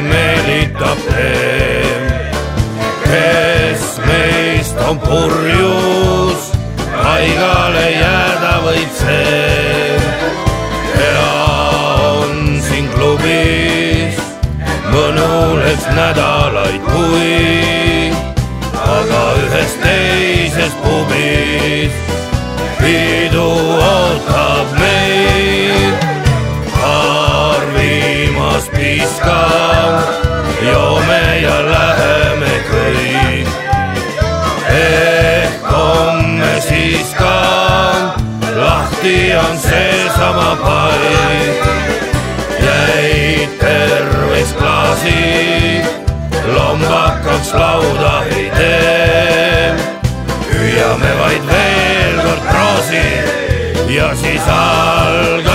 meelitab tee. kes meist on purjus, haigale jääda võib see. hea on siin klubis mõnuleks nädalaid, kui aga ühes teises pubis pidu ootab meid. Lahti on seesama paik. jäid terves klaasid, lombakaks lauda ei tee. hüüame vaid veel kord proosi ja siis algab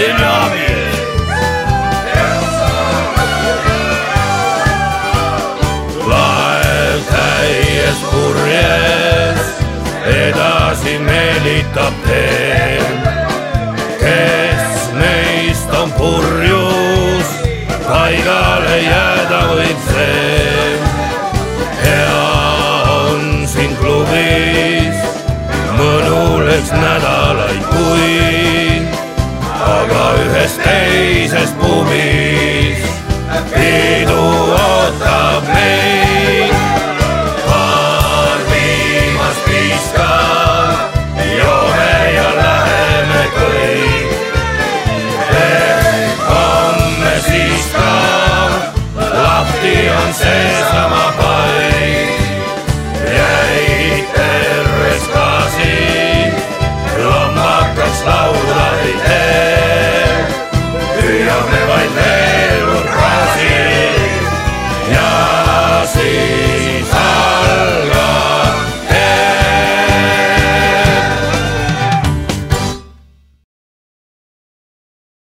Seljamins. laev täies purjes edasi meelitab teed. kes neist on purjus, paigale jääda võib see. hea on siin klubis mõnuleks nädalaid, kuid aga ühes teises pubis